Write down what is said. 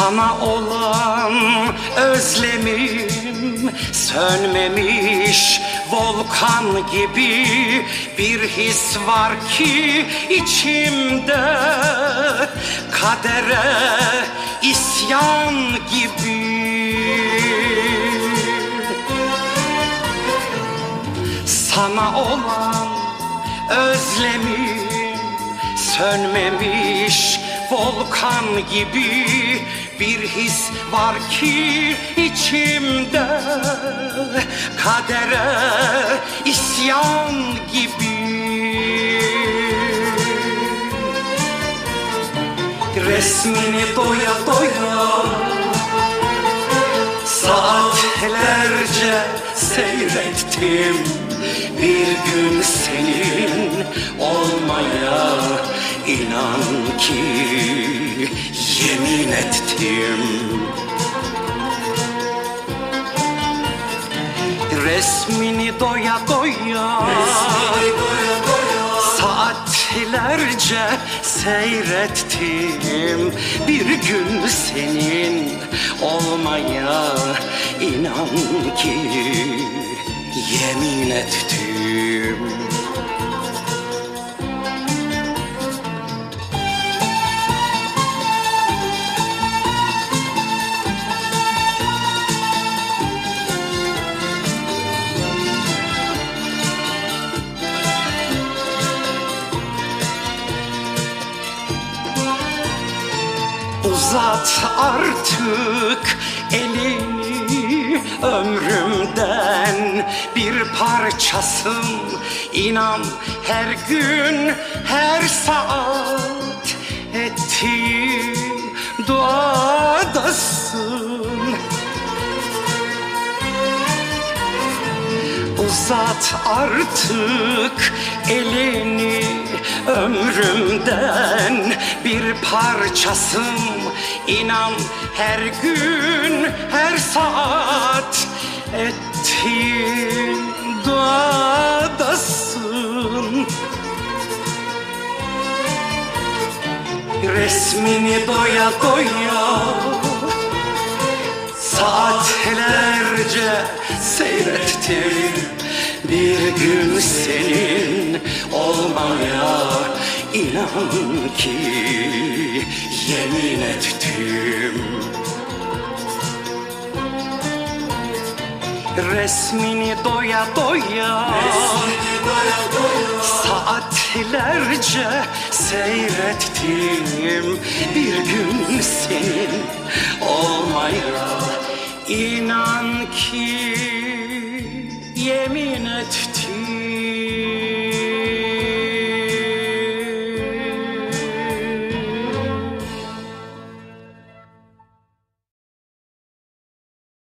Sana olan özlemim. Sönmemiş volkan gibi bir his var ki içimde. Kadere isyan gibi. Sana olan özlemim. Sönmemiş volkan gibi bir his var ki içimde. Kadere isyan gibi. Resmini doya doya saatlerce seyrettim. Bir gün senin olmaya inan ki yemin ettim. Resmini doya doya Saatlerce seyrettim. Bir gün senin olmaya inan ki yemin ettim Uzat artık elini ömrümden. Bir parçasın inan her gün her saat. Ettiğim duadasın Uzat artık elini ömrümden bir parçasın. İnan her gün her saat ettiğin duadasın. Resmini doya doya Saatlerce seyrettim. Bir gün senin olmaya inan ki yemin ettim. Resmini doya doya Saatlerce seyrettim. Bir gün senin olmaya inan ki